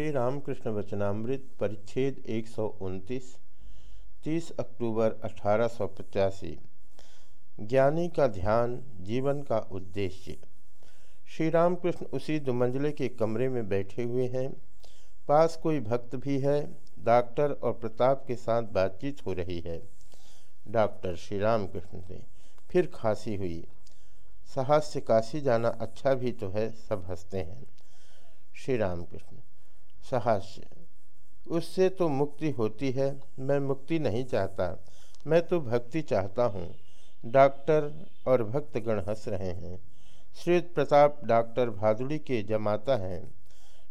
श्री रामकृष्ण वचनामृत परिच्छेद एक सौ उनतीस, तीस अक्टूबर अठारह सौ पचासी। ज्ञानी का ध्यान, जीवन का उद्देश्य। श्री रामकृष्ण उसी दुमंजले के कमरे में बैठे हुए हैं। पास कोई भक्त भी है, डॉक्टर और प्रताप के साथ बातचीत हो रही है। डॉक्टर श्री रामकृष्ण से फिर खांसी हुई। साहस्य काशी जाना अच्छा भी तो है, सब हँसते हैं। श्री रामकृष्ण सहास्य उससे तो मुक्ति होती है, मैं मुक्ति नहीं चाहता। मैं तो भक्ति चाहता हूँ। डॉक्टर और भक्तगण हंस रहे हैं। श्री प्रताप डॉक्टर भादुड़ी के जमाता हैं।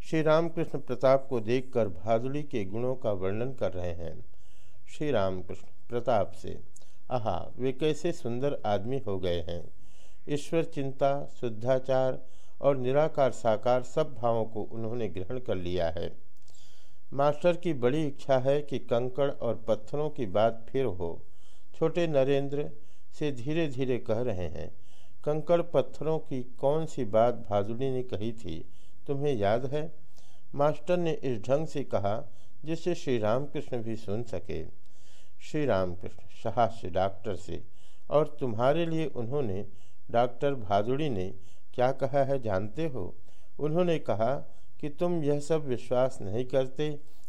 श्री रामकृष्ण प्रताप को देखकर भादुड़ी के गुणों का वर्णन कर रहे हैं। श्री रामकृष्ण प्रताप से, आहा, वे कैसे सुंदर आदमी हो गए हैं। ईश्वर चिंता, शुद्धाचार और निराकार साकार सब भावों को उन्होंने ग्रहण कर लिया है। मास्टर की बड़ी इच्छा है कि कंकड़ और पत्थरों की बात फिर हो। छोटे नरेंद्र से धीरे धीरे कह रहे हैं, कंकड़ पत्थरों की कौन सी बात भादुड़ी ने कही थी? तुम्हें याद है? मास्टर ने इस ढंग से कहा, जिससे श्री रामकृष्ण भी सुन सके। श्री रामकृष्ण सहास्य डॉक्टर से, और तुम्हारे लिए उन्होंने डॉक्टर भादुड़ी ने क्या कहा है जानते हो? उन्होंने कहा कि तुम यह सब विश्वास नहीं करते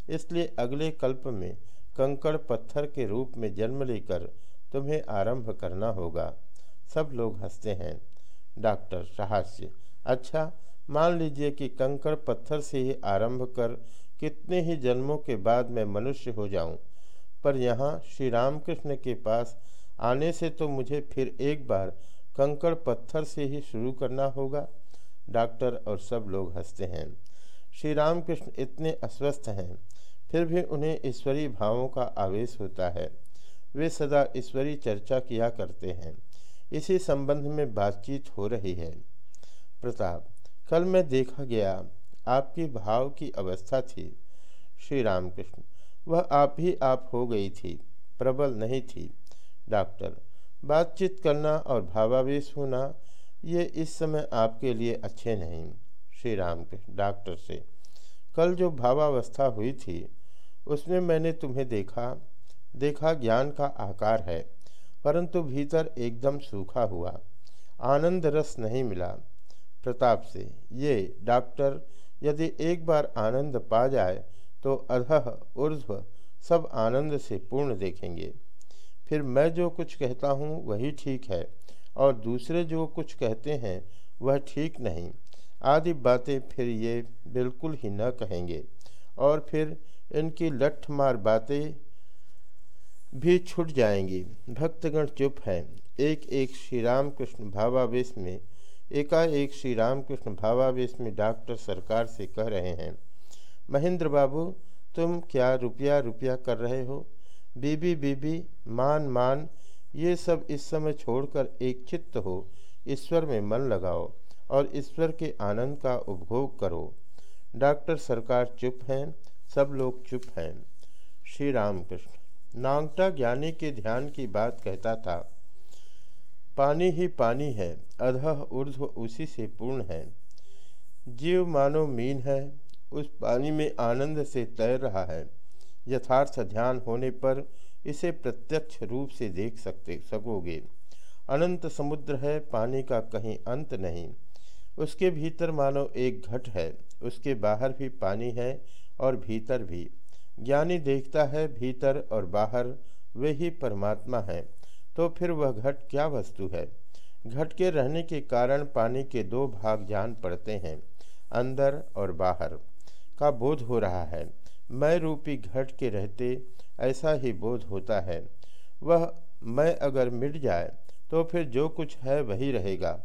इसलिए अगले कल्प में कंकड़ पत्थर के रूप में जन्म लेकर तुम्हें आरंभ करना होगा। सब लोग हँसते हैं। डॉक्टर साहस्य अच्छा मान लीजिए कि कंकड़ पत्थर से ही आरंभ कर कितने ही जन्मों के बाद मैं मनुष्य हो जाऊँ, पर यहाँ श्री रामकृष्ण के पास आने से तो मुझे फिर एक बार कंकड़ पत्थर से ही शुरू करना होगा। डॉक्टर और सब लोग हँसते हैं। श्री रामकृष्ण इतने अस्वस्थ हैं, फिर भी उन्हें ईश्वरीय भावों का आवेश होता है। वे सदा ईश्वरीय चर्चा किया करते हैं। इसी संबंध में बातचीत हो रही है। प्रताप, कल मैं देखा गया, आपकी भाव की अवस्था थी। श्री रामकृष्ण, वह आप ही आप हो गई थी, प्रबल नहीं थी। डॉक्टर बातचीत करना और भावावेश होना, ये इस समय आपके लिए अच्छे नहीं। श्री राम के, डॉक्टर से। कल जो भावावस्था हुई थी, उसमें मैंने तुम्हें देखा। देखा ज्ञान का आकार है, परंतु भीतर एकदम सूखा हुआ। आनंद रस नहीं मिला। प्रताप से, ये, डॉक्टर, यदि एक बार आनंद पा जाए तो अधह ऊर्ध्व, सब आनंद से पूर्ण देखेंगे। फिर मैं जो कुछ कहता हूँ वही ठीक है, और दूसरे जो कुछ कहते हैं वह ठीक नहीं। आदि बातें फिर ये बिल्कुल ही न कहेंगे। और फिर इनकी लठमार बातें भी छूट जाएँगी। भक्तगण चुप हैं। एक एक श्री राम कृष्ण भावावेश में, एकाएक श्री राम कृष्ण भावावेश में डॉक्टर सरकार से कह रहे हैं, महेंद्र बाबू, तुम क्या रुपया रुपया कर रहे हो? बीबी बीबी, मान मान, ये सब इस समय छोड़कर एक चित्त हो, ईश्वर में मन लगाओ और ईश्वर के आनंद का उपभोग करो। डॉक्टर सरकार चुप हैं, सब लोग चुप हैं। श्री रामकृष्ण नांगटा ज्ञानी के ध्यान की बात कहता था, पानी ही पानी है अधह ऊर्ध्व उसी से पूर्ण है। जीव मानो मीन है, उस पानी में आनंद से तैर रहा है। यथार्थ ध्यान होने पर इसे प्रत्यक्ष रूप से देख सकते सकोगे। अनंत समुद्र है, पानी का कहीं अंत नहीं। उसके भीतर मानो एक घट है, उसके बाहर भी पानी है और भीतर भी। ज्ञानी देखता है, भीतर और बाहर वे ही परमात्मा है। तो फिर वह घट क्या वस्तु है? घट के रहने के कारण पानी के दो भाग जान पड़ते हैं, अंदर और बाहर का बोध हो रहा है। मैं रूपी घट के रहते, ऐसा ही बोध होता है। वह, मैं अगर मिट जाए तो फिर जो कुछ है वही रहेगा।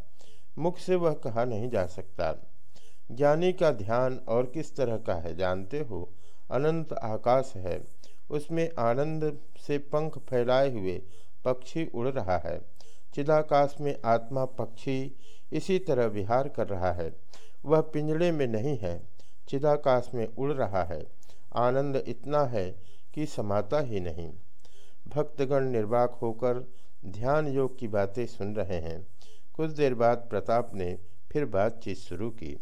मुख से वह कहा नहीं जा सकता। ज्ञानी का ध्यान और किस तरह का है जानते हो? अनंत आकाश है। उसमें आनंद से पंख फैलाए हुए पक्षी उड़ रहा है। चिदाकाश में आत्मा पक्षी इसी तरह विहार कर रहा है। वह पिंजड़े में नहीं है, चिदाकाश में उड़ रहा है। आनंद इतना है कि समाता ही नहीं। भक्तगण निर्वाक होकर ध्यान योग की बातें सुन रहे हैं। कुछ देर बाद प्रताप ने फिर बातचीत शुरू की।